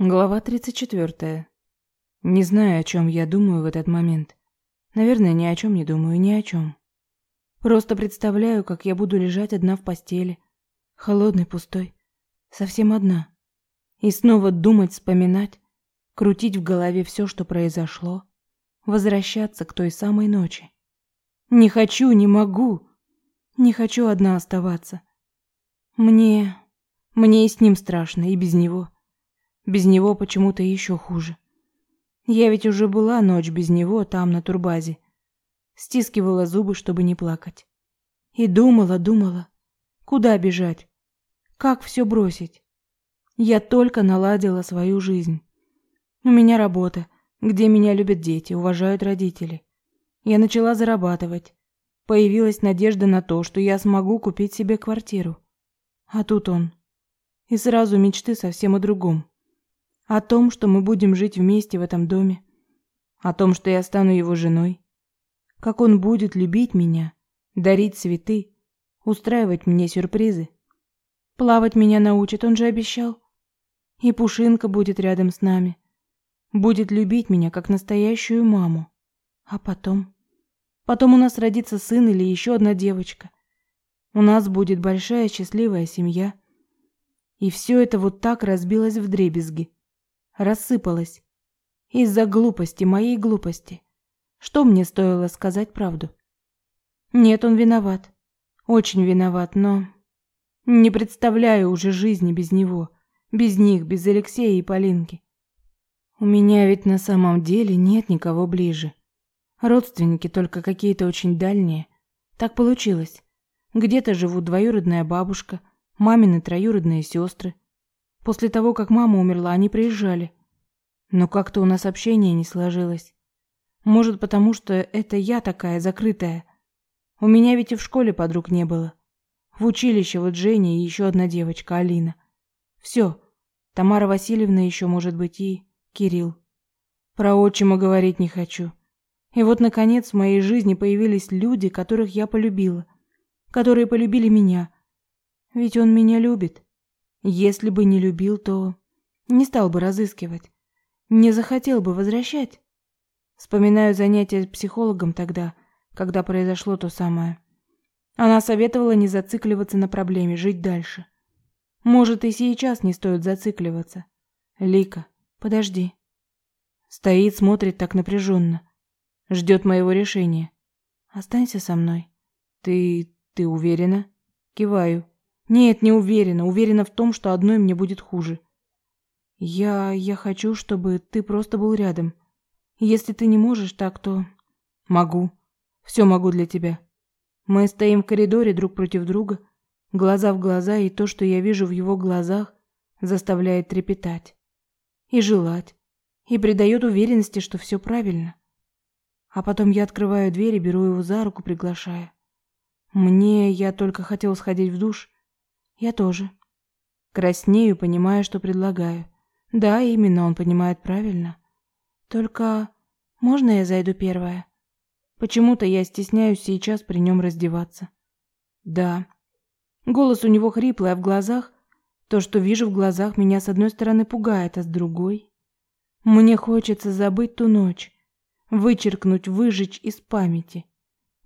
Глава 34. Не знаю, о чем я думаю в этот момент. Наверное, ни о чем не думаю, ни о чем. Просто представляю, как я буду лежать одна в постели, холодной, пустой, совсем одна. И снова думать, вспоминать, крутить в голове все, что произошло, возвращаться к той самой ночи. Не хочу, не могу. Не хочу одна оставаться. Мне... Мне и с ним страшно, и без него. Без него почему-то еще хуже. Я ведь уже была ночь без него там, на турбазе. Стискивала зубы, чтобы не плакать. И думала, думала, куда бежать? Как все бросить? Я только наладила свою жизнь. У меня работа, где меня любят дети, уважают родители. Я начала зарабатывать. Появилась надежда на то, что я смогу купить себе квартиру. А тут он. И сразу мечты совсем о другом. О том, что мы будем жить вместе в этом доме. О том, что я стану его женой. Как он будет любить меня, дарить цветы, устраивать мне сюрпризы. Плавать меня научит, он же обещал. И Пушинка будет рядом с нами. Будет любить меня, как настоящую маму. А потом... Потом у нас родится сын или еще одна девочка. У нас будет большая счастливая семья. И все это вот так разбилось в дребезги рассыпалась. Из-за глупости, моей глупости. Что мне стоило сказать правду? Нет, он виноват. Очень виноват, но... Не представляю уже жизни без него. Без них, без Алексея и Полинки. У меня ведь на самом деле нет никого ближе. Родственники только какие-то очень дальние. Так получилось. Где-то живут двоюродная бабушка, мамины троюродные сестры. После того, как мама умерла, они приезжали. Но как-то у нас общение не сложилось. Может, потому что это я такая закрытая. У меня ведь и в школе подруг не было. В училище вот Женя и еще одна девочка, Алина. Все. Тамара Васильевна еще, может быть, и Кирилл. Про отчима говорить не хочу. И вот, наконец, в моей жизни появились люди, которых я полюбила. Которые полюбили меня. Ведь он меня любит. Если бы не любил, то не стал бы разыскивать. Не захотел бы возвращать. Вспоминаю занятия с психологом тогда, когда произошло то самое. Она советовала не зацикливаться на проблеме, жить дальше. Может, и сейчас не стоит зацикливаться. Лика, подожди. Стоит, смотрит так напряженно. Ждет моего решения. Останься со мной. Ты... ты уверена? Киваю. Нет, не уверена. Уверена в том, что одной мне будет хуже. Я... я хочу, чтобы ты просто был рядом. Если ты не можешь так, то... Могу. Все могу для тебя. Мы стоим в коридоре друг против друга, глаза в глаза, и то, что я вижу в его глазах, заставляет трепетать. И желать. И придает уверенности, что все правильно. А потом я открываю дверь и беру его за руку, приглашая. Мне я только хотел сходить в душ, я тоже. Краснею, понимая, что предлагаю. Да, именно он понимает правильно. Только можно я зайду первая? Почему-то я стесняюсь сейчас при нем раздеваться. Да. Голос у него хриплый, а в глазах то, что вижу в глазах, меня с одной стороны пугает, а с другой мне хочется забыть ту ночь, вычеркнуть, выжечь из памяти.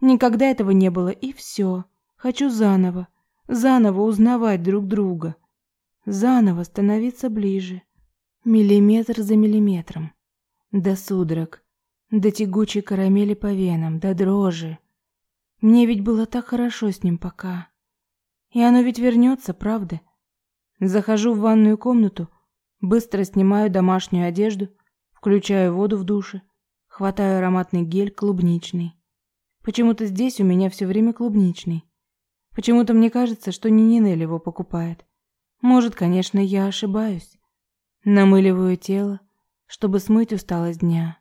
Никогда этого не было, и все. Хочу заново заново узнавать друг друга, заново становиться ближе, миллиметр за миллиметром, до судорог, до тягучей карамели по венам, до дрожи. Мне ведь было так хорошо с ним пока. И оно ведь вернется, правда? Захожу в ванную комнату, быстро снимаю домашнюю одежду, включаю воду в душе, хватаю ароматный гель клубничный. Почему-то здесь у меня все время клубничный. Почему-то мне кажется, что не Нинель его покупает. Может, конечно, я ошибаюсь. Намыливаю тело, чтобы смыть усталость дня.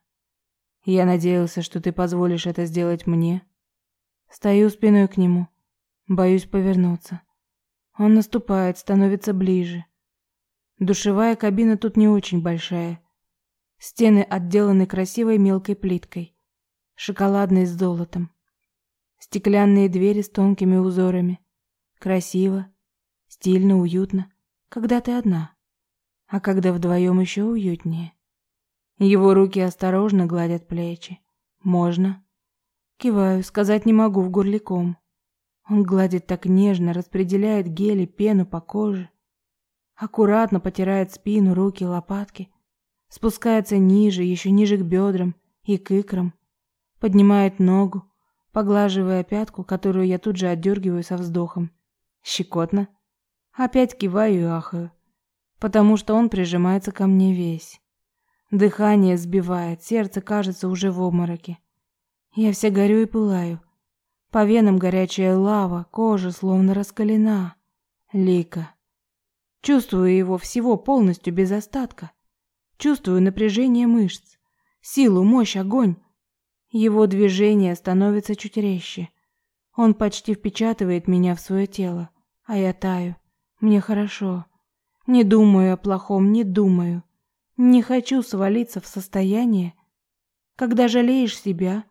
Я надеялся, что ты позволишь это сделать мне. Стою спиной к нему, боюсь повернуться. Он наступает, становится ближе. Душевая кабина тут не очень большая. Стены отделаны красивой мелкой плиткой, шоколадной с золотом. Стеклянные двери с тонкими узорами. Красиво, стильно, уютно, когда ты одна. а когда вдвоем еще уютнее. Его руки осторожно гладят плечи. Можно. Киваю, сказать не могу в горле ком. Он гладит так нежно, распределяет гель и пену по коже. Аккуратно потирает спину, руки, лопатки. Спускается ниже, еще ниже к бедрам и к икрам. Поднимает ногу, поглаживая пятку, которую я тут же отдергиваю со вздохом. Щекотно. Опять киваю и ахаю, потому что он прижимается ко мне весь. Дыхание сбивает, сердце кажется уже в обмороке. Я вся горю и пылаю. По венам горячая лава, кожа словно раскалена. Лика. Чувствую его всего полностью без остатка. Чувствую напряжение мышц, силу, мощь, огонь. Его движение становится чуть резче. Он почти впечатывает меня в свое тело, а я таю. Мне хорошо. Не думаю о плохом, не думаю. Не хочу свалиться в состояние, когда жалеешь себя,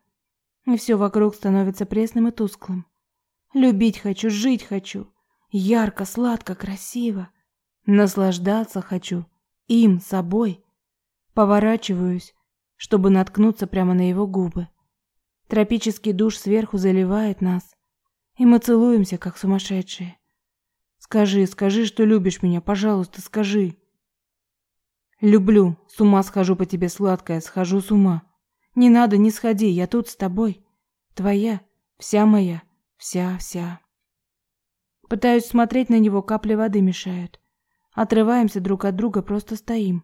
и все вокруг становится пресным и тусклым. Любить хочу, жить хочу, ярко, сладко, красиво. Наслаждаться хочу им, собой. Поворачиваюсь, чтобы наткнуться прямо на его губы. Тропический душ сверху заливает нас, и мы целуемся, как сумасшедшие. Скажи, скажи, что любишь меня, пожалуйста, скажи. Люблю, с ума схожу по тебе, сладкая, схожу с ума. Не надо, не сходи, я тут с тобой. Твоя, вся моя, вся-вся. Пытаюсь смотреть на него, капли воды мешают. Отрываемся друг от друга, просто стоим.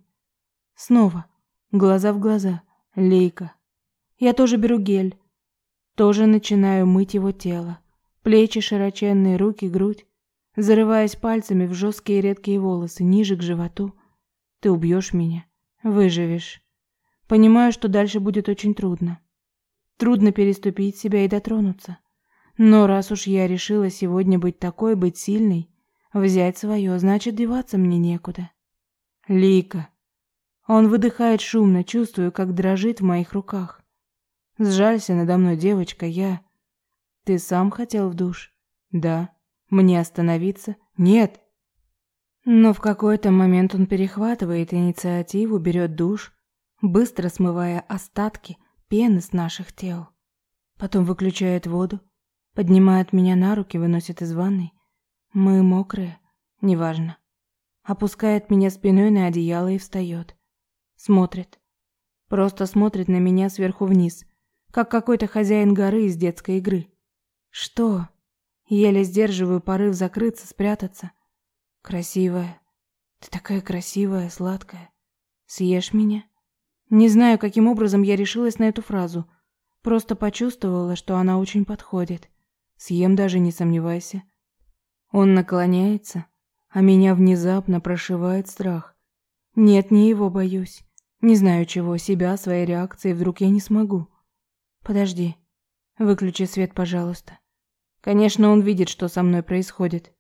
Снова, глаза в глаза, лейка. Я тоже беру гель. Тоже начинаю мыть его тело. Плечи широченные, руки, грудь. Зарываясь пальцами в жесткие редкие волосы, ниже к животу. Ты убьешь меня. Выживешь. Понимаю, что дальше будет очень трудно. Трудно переступить себя и дотронуться. Но раз уж я решила сегодня быть такой, быть сильной, взять свое, значит, деваться мне некуда. Лика. Он выдыхает шумно, чувствую, как дрожит в моих руках. Сжалься надо мной, девочка, я... Ты сам хотел в душ? Да. Мне остановиться? Нет. Но в какой-то момент он перехватывает инициативу, берет душ, быстро смывая остатки пены с наших тел. Потом выключает воду, поднимает меня на руки, выносит из ванной. Мы мокрые, неважно. Опускает меня спиной на одеяло и встает. Смотрит. Просто смотрит на меня сверху вниз, как какой-то хозяин горы из детской игры. Что? Еле сдерживаю порыв закрыться, спрятаться. Красивая. Ты такая красивая, сладкая. Съешь меня? Не знаю, каким образом я решилась на эту фразу. Просто почувствовала, что она очень подходит. Съем даже, не сомневайся. Он наклоняется, а меня внезапно прошивает страх. Нет, не его боюсь. Не знаю чего, себя, своей реакции вдруг я не смогу. Подожди. Выключи свет, пожалуйста. Конечно, он видит, что со мной происходит.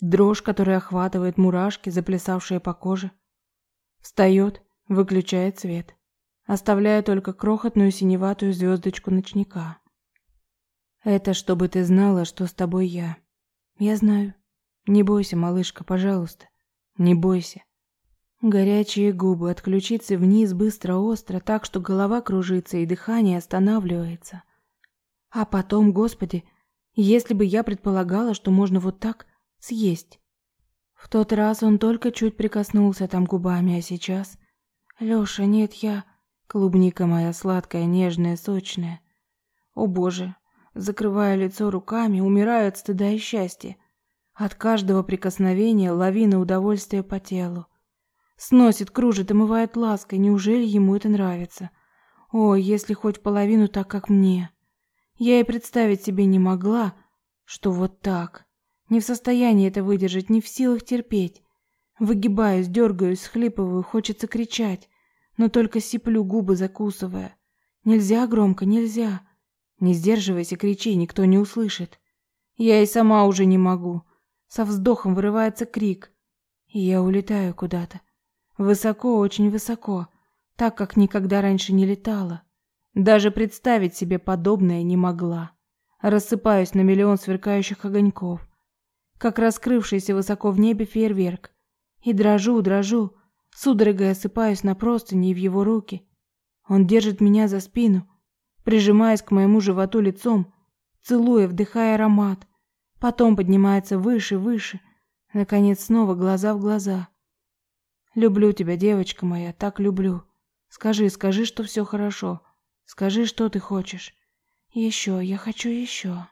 Дрожь, которая охватывает мурашки, заплясавшие по коже. Встает, выключает свет, оставляя только крохотную синеватую звездочку ночника. Это чтобы ты знала, что с тобой я. Я знаю. Не бойся, малышка, пожалуйста. Не бойся. Горячие губы, отключиться вниз быстро-остро, так что голова кружится и дыхание останавливается. А потом, господи, если бы я предполагала, что можно вот так съесть. В тот раз он только чуть прикоснулся там губами, а сейчас... Лёша, нет, я... Клубника моя сладкая, нежная, сочная. О боже, закрывая лицо руками, умираю от стыда и счастья. От каждого прикосновения лавина удовольствия по телу. Сносит, кружит, омывает лаской. Неужели ему это нравится? О, если хоть половину так, как мне. Я и представить себе не могла, что вот так. Не в состоянии это выдержать, не в силах терпеть. Выгибаюсь, дергаюсь, схлипываю, хочется кричать, но только сиплю, губы закусывая. Нельзя громко, нельзя. Не сдерживайся, кричи, никто не услышит. Я и сама уже не могу. Со вздохом вырывается крик, и я улетаю куда-то. Высоко, очень высоко, так как никогда раньше не летала. Даже представить себе подобное не могла. Рассыпаюсь на миллион сверкающих огоньков как раскрывшийся высоко в небе фейерверк. И дрожу, дрожу, Судорогой осыпаюсь на простыни и в его руки. Он держит меня за спину, прижимаясь к моему животу лицом, целуя, вдыхая аромат. Потом поднимается выше, выше. Наконец снова глаза в глаза. Люблю тебя, девочка моя, так люблю. Скажи, скажи, что все хорошо. Скажи, что ты хочешь. Еще, я хочу еще.